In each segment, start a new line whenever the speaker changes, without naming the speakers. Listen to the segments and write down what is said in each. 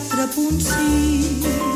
4.6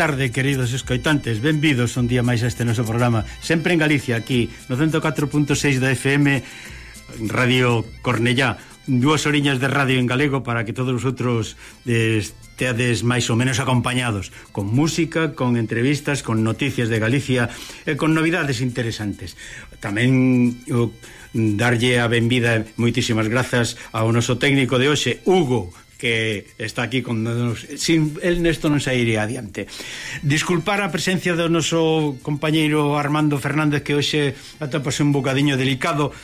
tarde, queridos escoitantes. Benvidos un día máis a este noso programa. Sempre en Galicia, aquí No 104.6 da FM Radio Cornellá. Duas oriñas de radio en galego Para que todos vosotros eh, Esteades máis ou menos acompañados Con música, con entrevistas Con noticias de Galicia E con novidades interesantes. Tamén o, darlle a benvida Moitísimas grazas ao noso técnico de hoxe Hugo que está aquí con nos. Sin el nesto non sairía adiante. Disculpar a presencia do noso compañeiro Armando Fernández que hoxe atopase un bocadiño delicado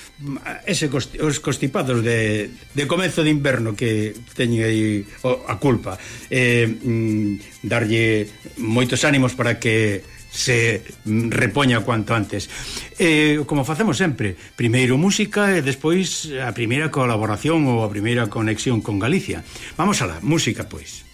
ese costi, os constipados de, de comezo de inverno que teñen aí a culpa. Eh, mm, darlle moitos ánimos para que se repoña cuanto antes. Eh, como facemos sempre, primeiro música e despois a primeira colaboración ou a primeira conexión con Galicia. Vamos alá, música pois.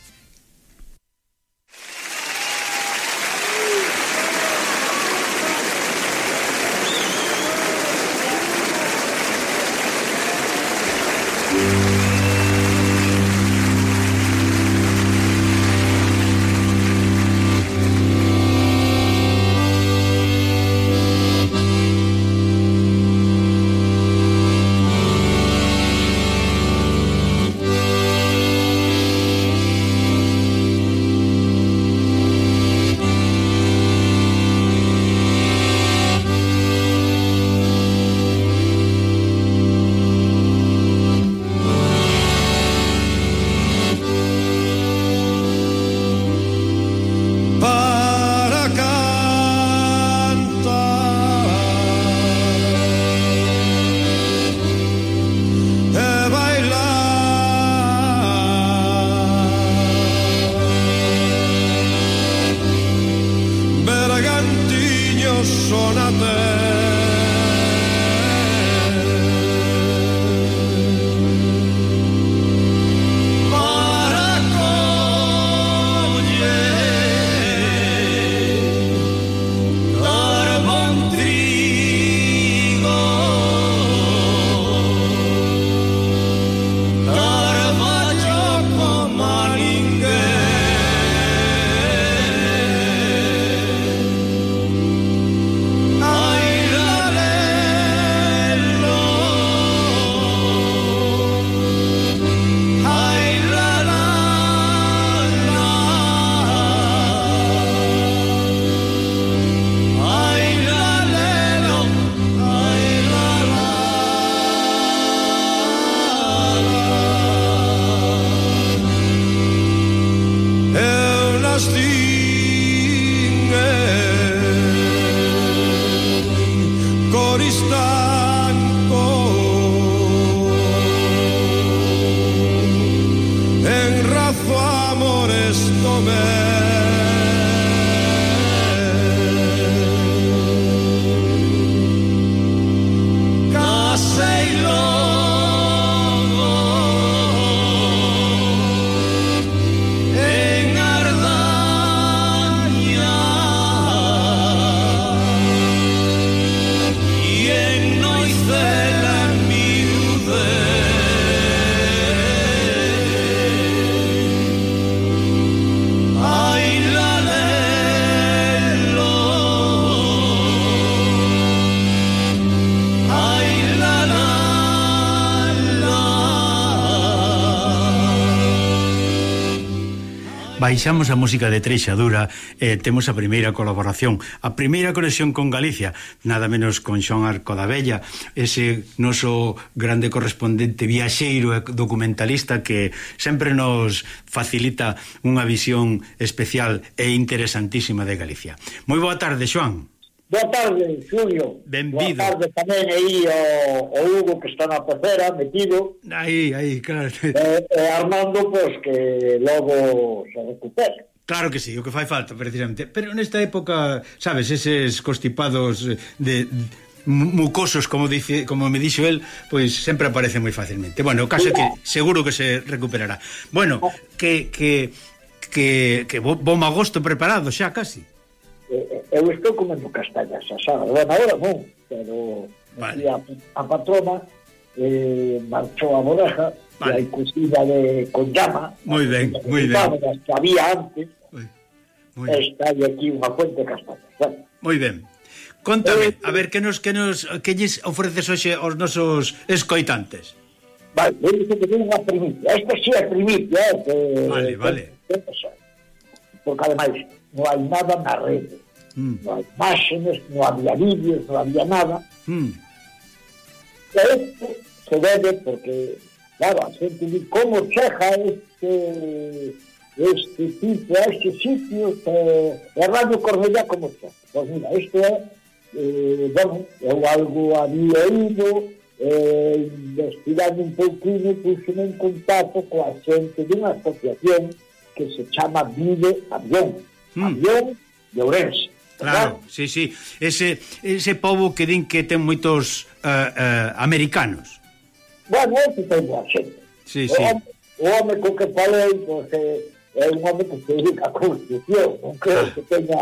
just the
Baixamos a música de Treixadura e eh, temos a primeira colaboración, a primeira conexión con Galicia, nada menos con Xón Arco da Bella, ese noso grande correspondente viaxeiro e documentalista que sempre nos facilita unha visión especial e interesantísima de Galicia. Moi boa tarde, Xoán.
Boa tarde, Xulio.
Benvido.
Boa tarde tamén aí o, o Hugo que está na pecera, metido.
Aí, aí, claro.
E, e Armando, pois, que logo se recupera.
Claro que sí, o que fai falta, precisamente. Pero nesta época, sabes, eses constipados de mucosos, como dice, como me dixo el, pois sempre aparece moi facilmente. Bueno, o caso é que seguro que se recuperará. Bueno, que que que que bom agosto preparado xa casi.
Eh, eh, eu estou comendo castañas asadas. Bueno, agora non, pero vale. a, a patrona eh, marchou a bodeja vale. e hai cocina de, con llama.
Moi ben, moi ben.
Que había antes. Muy, muy está aí aquí unha fuente de castañas. Bueno.
Moi ben. Contame, eh, a ver, que nos, que nos que lles ofreces hoxe aos nosos escoitantes?
Vale, eu dixo que ten unha primicia. Esta sí é primicia, eh, que...
Vale, vale.
Que, que, que, porque ademais non hai nada na rede. Mm. Non hai imágenes, non había vídeos, non había nada. Mm. E isto se debe porque, claro, a xente di como chega este este tipo, este sitio que a Radio Cornellá como chega. Pois mira, isto é eh, bueno, eu algo había ido eh, investigando un pouquinho, puxeme en contacto coa xente dunha asociación que se chama Vive Avión, mm. Avión de Ourense.
Claro, ¿verdad? sí, sí. Ese, ese povo que din que ten moitos uh, uh, americanos.
Bueno, é que ten boa xente.
Sí, sí.
O home co que falei, pues, pois, é un home que se dedica a construcción, non creo ah. que tenga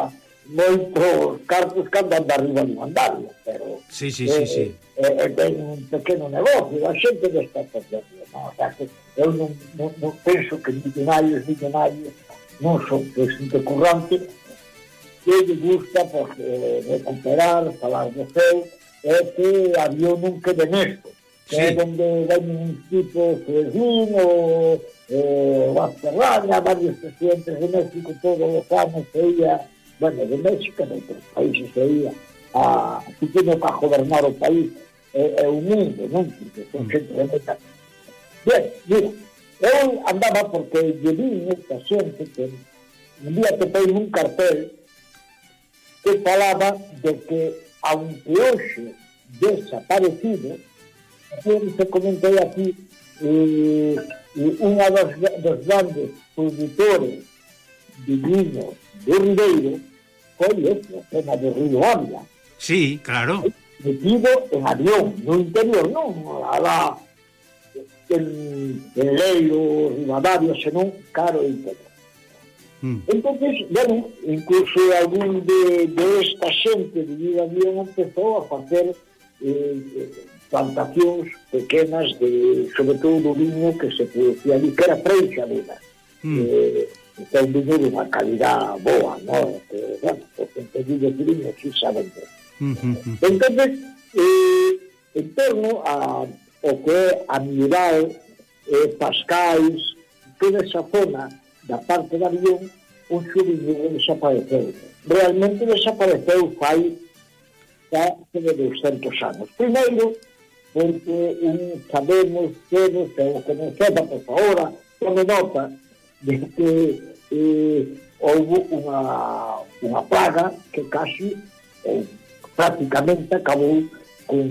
moitos cartos que andan de arriba de mandarlo, pero...
Sí, sí, eh, sí, sí.
Eh, eh, ten un pequeno negocio, a xente desta sociedade Certo? Eu non, non, non penso que millonarios, millonarios non son, que xente currante que lle gusta pues, eh, recuperar, falar de seu é que había un que de nesto que sí. é onde ven un tipo Fredín pois, ou eh, Basterraña, varios presidentes de México todos os anos se ia bueno, de México, de outros países se ia a, que tiño para gobernar o país é, é o mundo, non? Porque son mm. xente de metas Bien, mira, andaba porque lle vi esta xente que un día te pei un cartel que falaba de que, aunque hoxe desaparecido, se comentei aquí, eh, unha dos, dos grandes produtores de vino de Ribeiro foi esta, a de Río Ávila.
Sí, claro.
Metido en avión, no interior, non a la en, en Leiro, Rivadavia, senón caro e todo. Mm. entonces bueno, incluso algún de, de esta xente de Vida Bien empezou a facer eh, plantacións pequenas de, sobre todo do viño que se producía ali, que era preixa dela. Mm. Eh, entón, viño de unha calidad boa, no? Que, bueno, porque en pedido de viño sí saben. Mm -hmm. Entonces, eh, en torno a o que é a Miral, eh, Pascais, toda esa zona da parte da avión, un xubillo desapareceu. Realmente desapareceu fai xa de 200 anos. Primeiro, porque un, sabemos todos, que o que non sepa, por favor, tome nota de que eh, houve unha, unha plaga que casi, eh, prácticamente acabou con,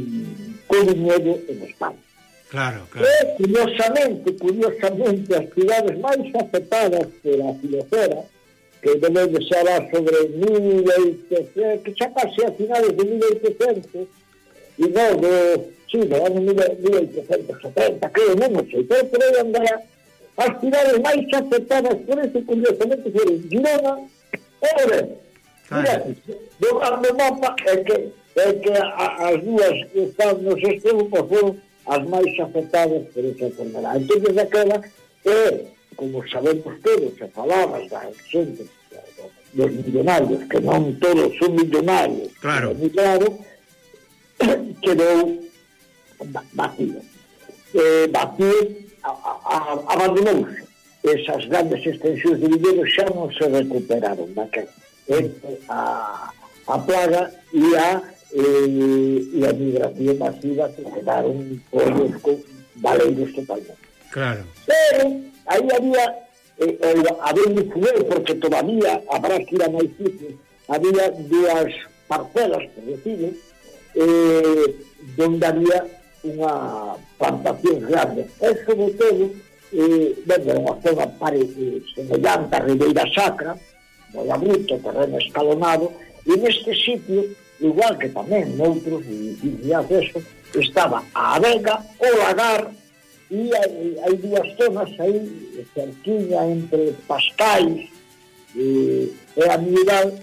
con dinero en España.
Claro, claro.
E, curiosamente, curiosamente, as cidades máis afectadas pola filosera, que debe de ser sobre 1800, que xa casi a finales de 1800, e non de, sí, no ano 1870, creo, non o sei, pero por aí andará, as cidades máis afectadas por ese curiosamente foron Girona e Orense. Mira, do mapa é que é que a, as dúas que están no sistema pois foron as máis afectadas por esa enfermedad. Entón, aquela é, como sabemos todos, se falabas da xente dos millonarios, que non todos son millonarios,
claro.
moi claro, quedou vacío. Eh, a abandonouse. Esas grandes extensións de viveiro xa non se recuperaron daquela. Eh, a, a plaga e a Eh, e, e a migración masiva que quedaron pollos valeiros totalmente.
Claro.
Pero aí había, eh, habendo fudeu, porque todavía habrá que ir a máis sitios, había dúas parcelas, por decirlo, eh, donde había unha plantación grande. E sobre todo, eh, ben, unha zona pare, eh, semellante a Ribeira Sacra, moi abrupto, terreno escalonado, e neste sitio igual que tamén noutros, e, eso, estaba a Avega, o Lagar, e hai, hai dúas zonas aí, cerquinha entre Pascais e, e Amiral,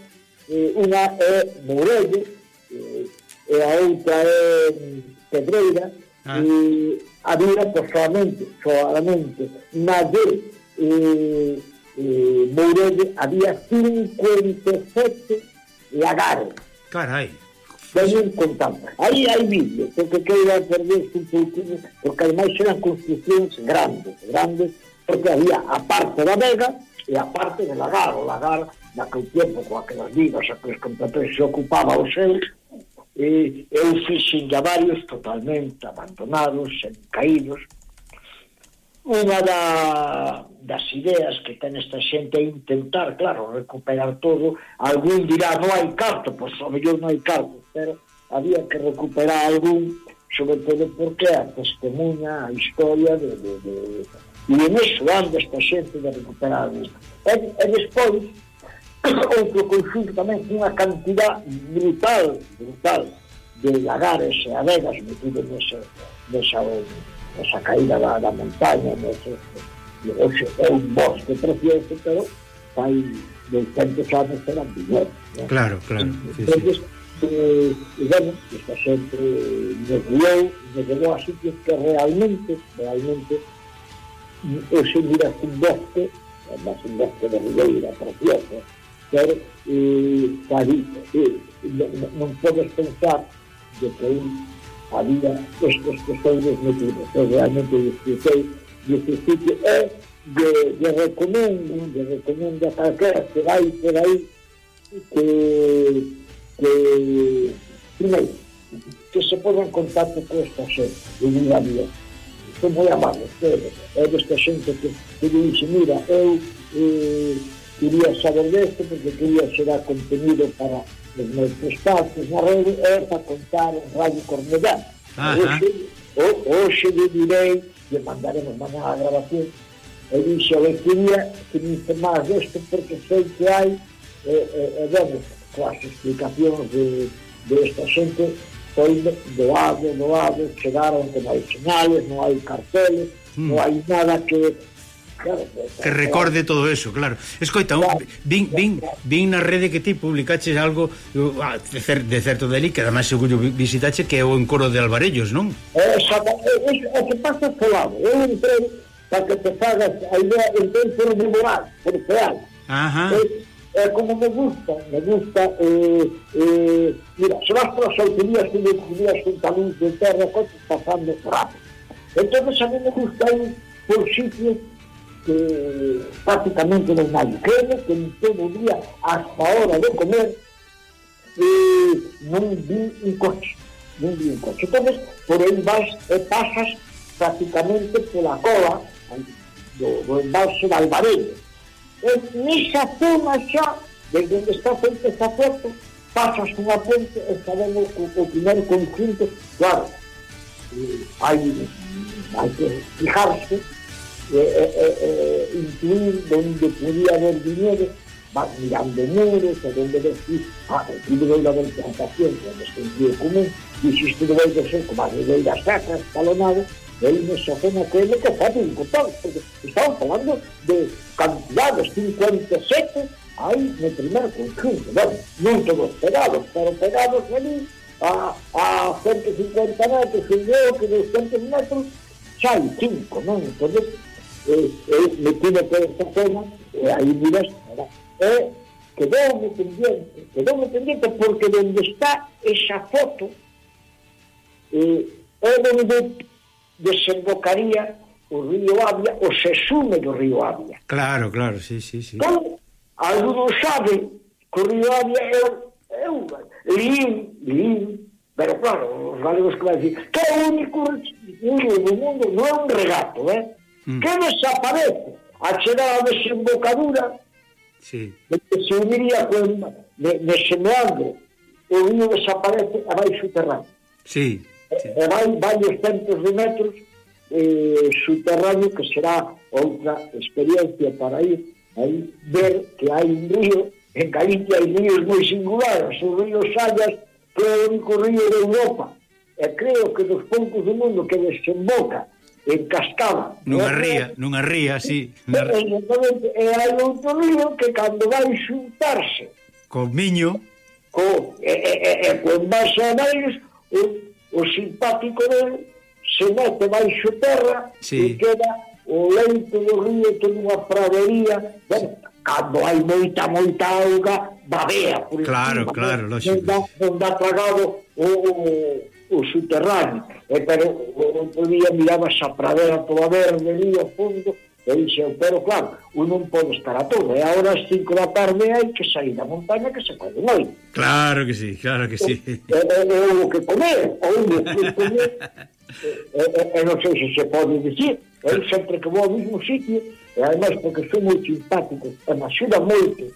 e, unha é Morello, e, e a outra é Pedreira,
ah.
e había pues, solamente, solamente na de eh, eh, Morello había 57 lagares.
Carai.
un contado. Aí hai vídeos, porque que queira perderse un pouquinho, porque ademais eran construccións grandes, grandes, porque había a parte da vega e a parte de lagar, o lagar naquele tempo, coa que das vidas, a que os compradores se ocupaba o seu, e eu fixen ya varios totalmente abandonados, caídos, unha da, das ideas que ten esta xente é intentar, claro, recuperar todo. Algún dirá, non hai carto, pois o mellor non hai carto, pero había que recuperar algún, sobre todo porque a testemunha, a historia de... de, de... E en iso anda esta xente de recuperar isto. E, e despois, outro conxunto tamén, unha cantidad brutal, brutal, de lagares e adegas metido nese, nesa, nesa caída da, da montaña nese, e hoxe é un bosque precioso pero fai 200 anos eran viñedos ¿no?
claro, claro entón, sí,
sí. Eh, e bueno, esta xente nos guiou, nos llevou a sitios que realmente, realmente eu se miras un bosque además un bosque de Ribeira precioso pero eh, cariño, eh, non, non podes pensar de que eu había estes tesouros metidos. Eu realmente disfrutei desse sitio e de, de recomendo, de recomendo a calquera que vai por aí que, que primeiro, que se ponga en contacto con esta xente de a vía. Son moi amables, pero é desta xente que, que lle dixe, mira, eu eh, quería saber desto porque quería xerar contenido para nos espaços na rede é para contar em
Rádio
Cornedano. Hoje, hoje lhe direi, lhe mandaremos amanhã a gravação, eu disse, eu queria que me informasse isto porque sei que há, eh, eh, vamos, com as explicações de, desta de gente, foi doado, doado, chegaram que não sinais, não há carteles,
hum.
não há nada que
que recorde todo eso, claro. Escoita, un, vin, vin, vin na rede que ti publicaches algo ah, de certo deli, que además seguro visitache que é o encoro de Alvarellos, non?
Exactamente, o que pasa lado. Eu entrei para que te fagas a idea, entrei por devorar, por real.
Ajá.
É, eh, como me gusta, me gusta, eh, eh, mira, se vas para as autorías que descubrías un talento de terra, coches pasando rápido. Entonces a mí me gusta ir por sitios que prácticamente los maiqueños que todo o día hasta hora de comer eh, non vi un coche non vi un coche. Entonces por aí vas e pasas prácticamente pola cova do, do embalse de Alvarello. E nesa zona xa desde onde está feita está foto pasas unha ponte e sabemos o, o primer conjunto claro eh, hai, hai que fijarse eh, eh, eh, eh incluir donde podía haber dinero, vas mirando muros, a donde decir, ah, aquí debería haber plantación, cuando se envíe común, e se isto de ser como a nivel das casas, talonado, e aí nesa zona que é que pode encontrar, porque estamos falando de cantidades 57 aí no primer conjunto, bueno, non todos pegados, pero pegados ali a, a 150 metros, e eu que de 200 metros, xa hai 5, non? Entón, eu, eu me tive por esta forma, e eh, aí dirás, é, quedoume pendiente, quedoume pendiente porque donde está esa foto eh, é donde desembocaría o río Avia, o se sume do río Avia.
Claro, claro, sí, sí, sí.
Entón, algunos sabe que o río Avia é, é un lín, lín, pero claro, os galegos que vai dicir que é o único río do mundo, non é un regato, eh? mm. que desaparece a chegar a desembocadura
sí.
de que se uniría con, de, de semeandro o río desaparece e vai subterráneo
sí, eh, sí.
Eh, e vai varios centros de metros eh, subterráneo que será outra experiencia para ir aí ver que hai un río en Galicia hai ríos moi singulares o río Sallas que é o único río de Europa e creo que dos poucos do mundo que desemboca en Cascada.
Nunha eh, ría, nunha ría, sí. Na...
Exactamente, e hai outro río que cando vai xuntarse
co miño
co, e, e, e, e co envase a o, o simpático del se mete baixo terra
sí.
e queda o leito do río ten unha pradería bueno, cando hai moita, moita auga babea por
claro,
encima,
claro, lógico
non dá, non dá tragado o, o o subterráneo. E, pero outro día miraba esa pradera toda verde ali ao fondo e dixen, pero claro, un non pode estar a todo. Eh, e agora as 5 da tarde hai que sair da montaña que se pode moi.
Claro que sí, claro que sí.
E, e, e o que comer, o que comer. e, e, e non sei se se pode dicir, eh, eu sempre que vou ao mesmo sitio, e ademais porque son moi simpático, e me axuda moito,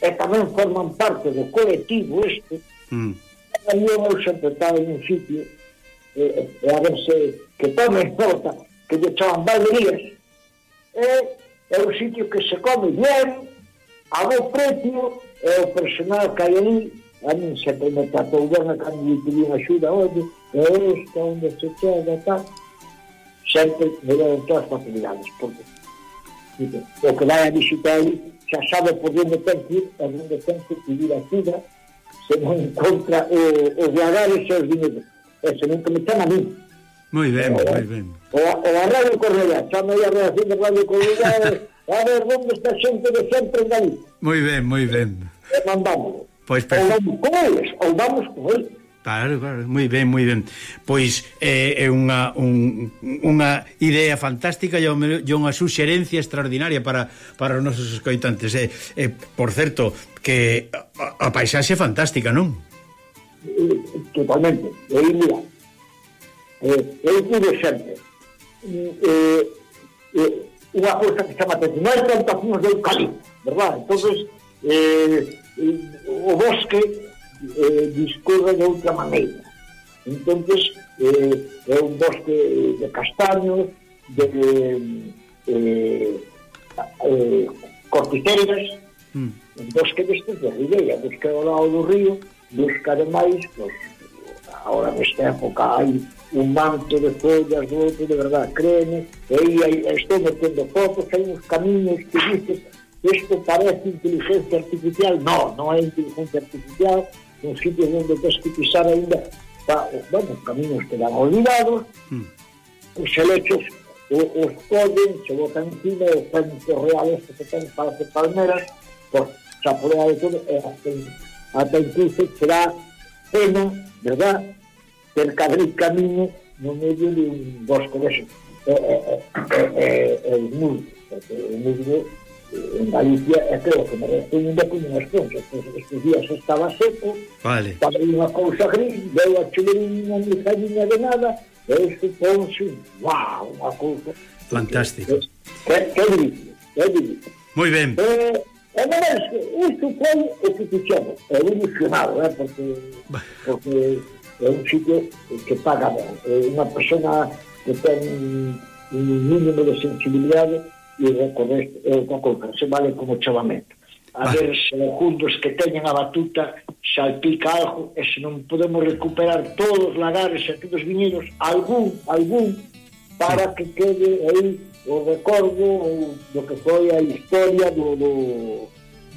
e tamén forman parte do colectivo este,
mm
íamos sentar en un sitio eh, eh, a ver se que tomen nota que lle chaman bailerías e eh, é un sitio que se come bien a bo precio e o personal que hai ali a mí sempre me tratou ben a cando lle pedín axuda hoxe e esta onde se chega tal sempre me deron todas as facilidades porque o que vai a visitar ali xa sabe por onde ten que ir e onde ten que pedir axuda se non contra o, eh, o Viadares e os Viñedos. Eso nunca me chama a mí.
Moi ben, eh, moi ben.
O, o a Radio Correa, chama a reacción de Radio Correa, a ver onde está xente de sempre en Galicia.
Moi ben, moi ben.
E mandámoslo.
Pois,
pues,
ou
vamos con eles, ou vamos con eles.
Claro, claro, moi ben, moi ben. Pois é, é unha, un, unha idea fantástica e unha suxerencia extraordinaria para, para os nosos escoitantes. E, eh, por certo, que a, a paisaxe é fantástica, non?
Totalmente. E mira, eh, eu tive sempre eh, eh, unha cousa que chama atención, plantacións de eucalipto, verdad? Entonces, eh, eh, o bosque eh, discorre de outra maneira. Entonces, eh, é un bosque de castaños, de... Eh, eh, corticeiras
mm.
bosque deste de Ribeira, bosque ao lado do río, busca ademais, pois, agora nesta época hai un manto de follas do outro, de verdade, créeme, e aí, aí estou metendo fotos, hai uns camiños que dices, isto parece inteligencia artificial, no, non é inteligencia artificial, un sitio onde tens que pisar ainda, pa, os, bueno, camiños quedan olvidados,
mm.
os helechos os, os coden, se botan encima, os panos reales que se ten para as palmeras, por, xa podría decir, eh, hasta incluso será pena, ¿verdad?, cerca del camiño no medio de un bosque de eh, é un musgo, porque el musgo eh, en Galicia é creo que merece un de como as conchas, pois estes días estaba seco,
vale.
estaba unha cousa gris, deu a chulerinha, non me de nada, e este ponse, wow, unha cousa...
Fantástico.
Que, que, que, que,
que, que,
que, que, que, que, que, E ademais, isto foi o que É evolucionado, eh, porque, porque é un sitio que paga ben. é Unha persona que ten un mínimo de sensibilidade e recorreste é unha que se vale como chamamento. A
vale.
ver se juntos que teñen a batuta salpica algo e se non podemos recuperar todos os lagares e todos os viñedos, algún, algún, para que quede aí o recordo do que foi a historia do, do,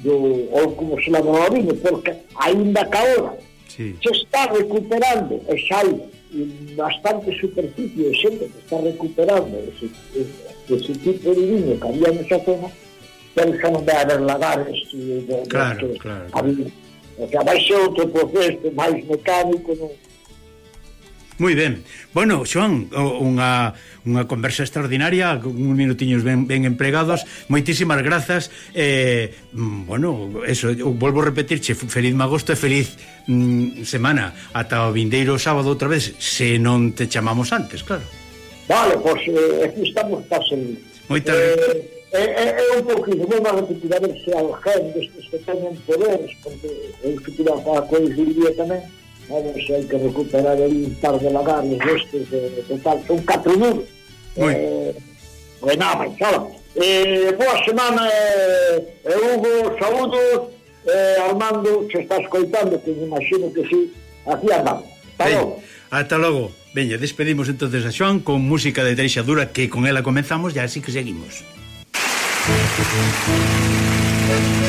do ou como se chama Marino, porque ainda que ahora
sí.
se está recuperando e xa hai bastante superficie de xente que está recuperando ese, ese tipo de viño que había nesa zona pero xa non vai haber lagares de,
claro,
de,
claro, claro.
Había, o sea, vai ser outro proceso máis mecánico non
Moi ben. Bueno, Xoan, unha, unha conversa extraordinaria, un minutiños ben, ben empregados, moitísimas grazas, eh, bueno, eso, volvo a repetirche, feliz magosto e feliz mm, semana, ata o vindeiro sábado outra vez, se non te chamamos antes, claro.
Vale, pois, pues, eh, estamos pasen.
Moitas
eh, eh, eh, é, é, é un pouco iso, non vale que a ese aos gentes que teñen poderes, porque eu que tirar para cois diría tamén, Bueno, se hai que recuperar un par de lagares destes de, de tal, son 4 mil. Eh, bueno, máis, hola. Eh, boa semana, eh, Hugo, saúdos, eh, Armando, se está escoitando, que me imagino que sí, aquí andamos. Hasta
ben,
logo.
Hasta logo. Veña, despedimos entonces a Xoan con música de Treixa Dura, que con ela comenzamos e así que seguimos. Música